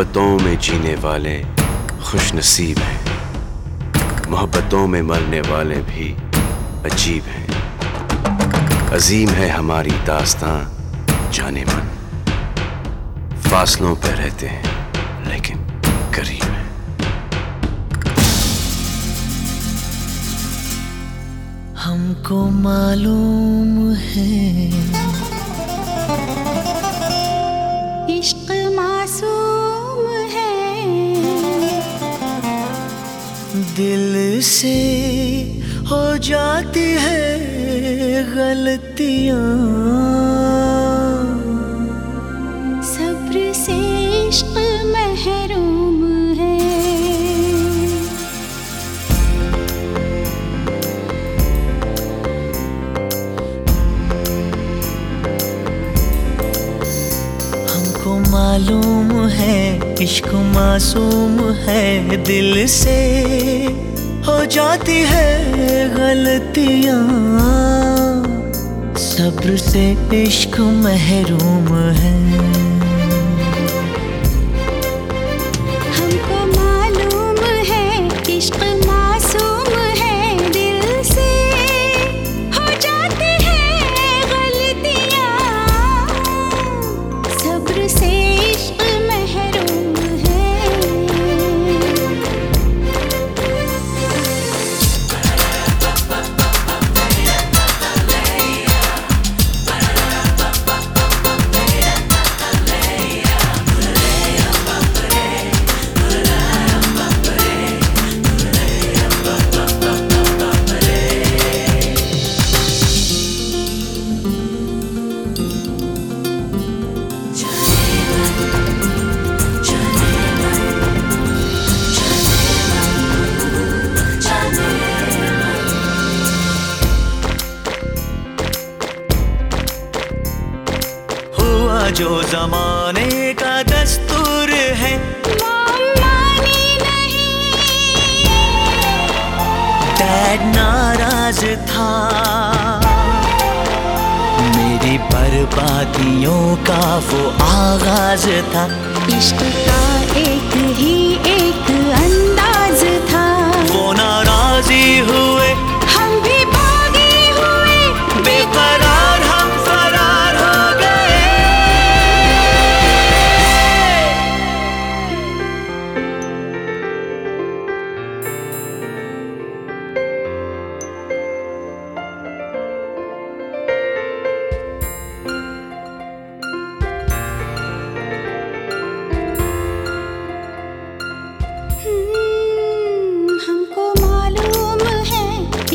मोहब्बतों में जीने वाले खुश नसीब हैं। मोहब्बतों में मरने वाले भी अजीब हैं। अजीम है हमारी दास्तां जाने मन। फासलों पर रहते हैं, लेकिन करीब हैं। हमको मालूम है दिल से हो जाती है गलतियाँ। मालूम है, इश्क मासूम है दिल से। हो जाती है गलतियाँ। सब्र से इश्क महरूम है। जो जमाने का दस्तूर है। डैड नाराज़ था। मेरी बर्बादियों का वो आगाज़ था। इश्क का एक ही एक अंदाज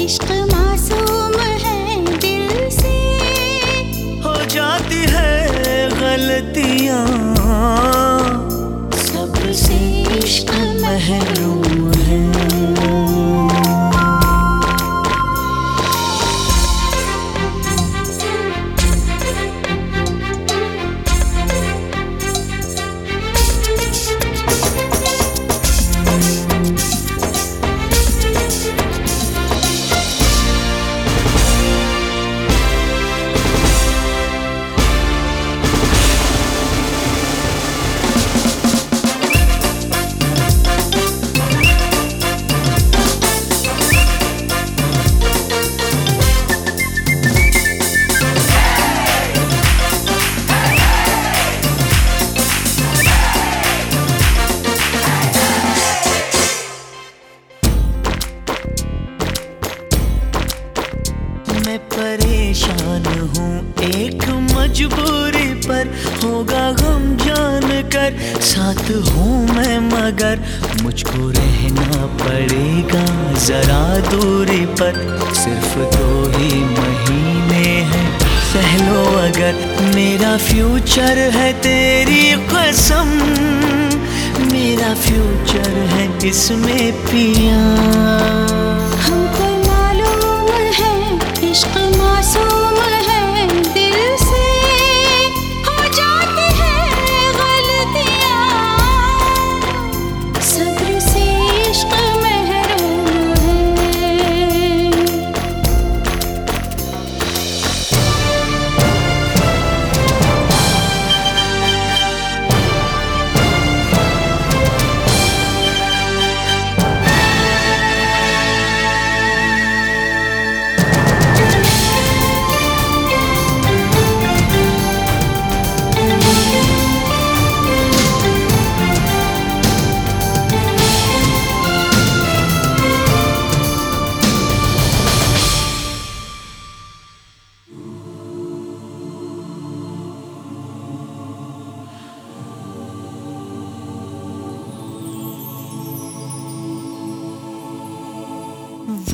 इश्क मासूम है दिल से। हो जाती है गलतियाँ। सबसे इश्क महरूम एक मजबूरी पर होगा गम जान कर साथ हूँ मैं मगर। मुझको रहना पड़ेगा जरा दूरी पर। सिर्फ़ दो ही महीने हैं। सह लो अगर मेरा फ्यूचर है तेरी कसम। मेरा फ्यूचर है इसमें पिया।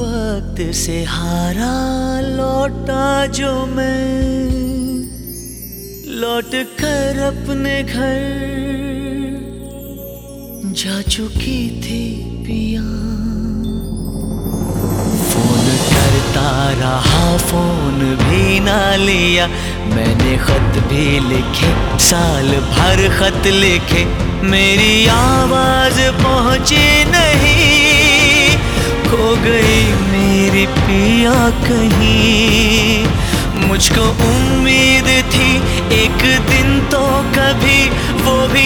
वक्त से हारा लौटा जो मैं। लौट कर अपने घर। जा चुकी थी पिया। फ़ोन करता रहा, फ़ोन भी ना लिया। मैंने खत भी लिखे, साल भर खत लिखे। मेरी आवाज़ पहुँची नहीं। गई मेरी पिया कहीं। मुझको उम्मीद थी एक दिन तो कभी वो भी